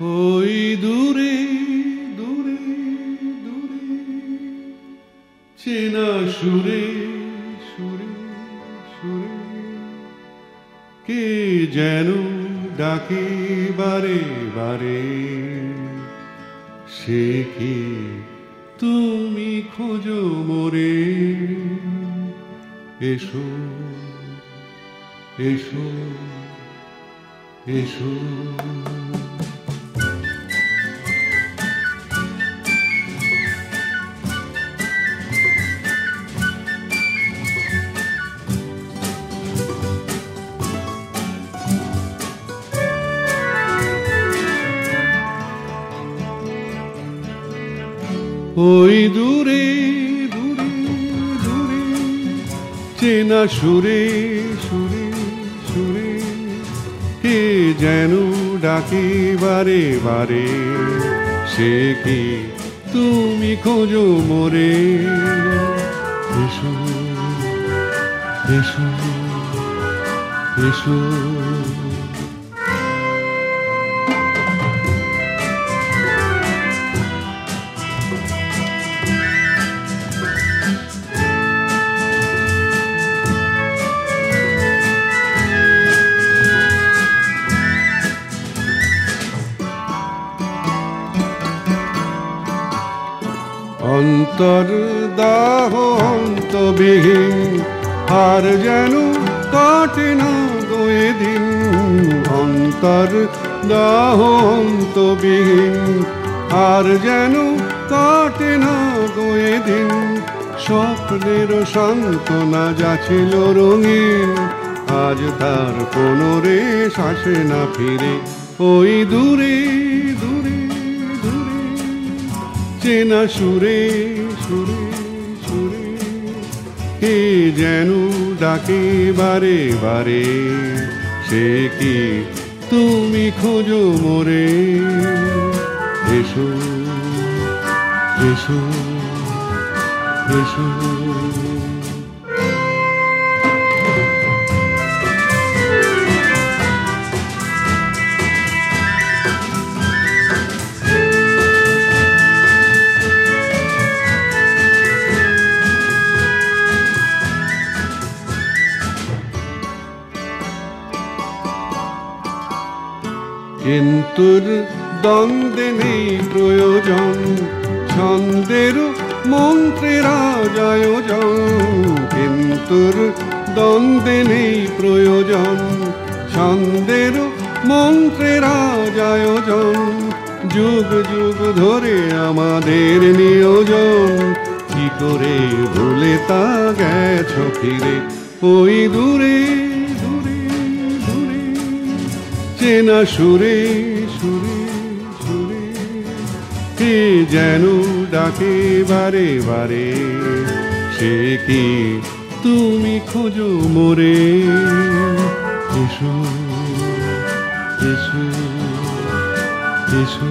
ওই দূরে দূরে দূরে, চেনা সুরে সুরে সুরে, কে যেন ডাকে বারে বারে, সে কি তুমি খোঁজো মোরে? এসো এসো এসো। ওই দূরে দূরে দূরে, চেনা সুরে সুরে সুরে, কে যেন ডাকে বারে বারে? সে কি তুমি খোঁজো মোরে? এসো এসো এসো। অন্তর দাহ অন্তবিহীন, আর যেন কাটে না দোয়ে দিন। অন্তর দাহ অন্তবিহীন, আর যেন কাটে না দোয়ে দিন। স্বপ্নের সান্ত্বনা যাছিল রঙিন, আজ তার কোনো রে আসে না ফিরে ওই দূরে। চেনা সুরে সুরে সুরে? কে যেন ডাকে বারে বারে? সে কি তুমি খোঁজো মোরে? এসো এসো এসো। কিন্তুর দ্বন্দ্বে নেই প্রয়োজন। ছন্দের মন্ত্রের আয়োজন কিন্তুর দ্বন্দ্বে নেই প্রয়োজন। ছন্দের মন্ত্রের আয়োজন যুগ যুগ ধরে আমাদের নিয়োজন। কি করে ভুলে তা গেছ ফিরে? ওই দূরে দূরে চেনা সুরে সুরে সুরে। কে যেন ডাকে বারে বারে, সে কি তুমি খোঁজো মোরে? এসো এসো।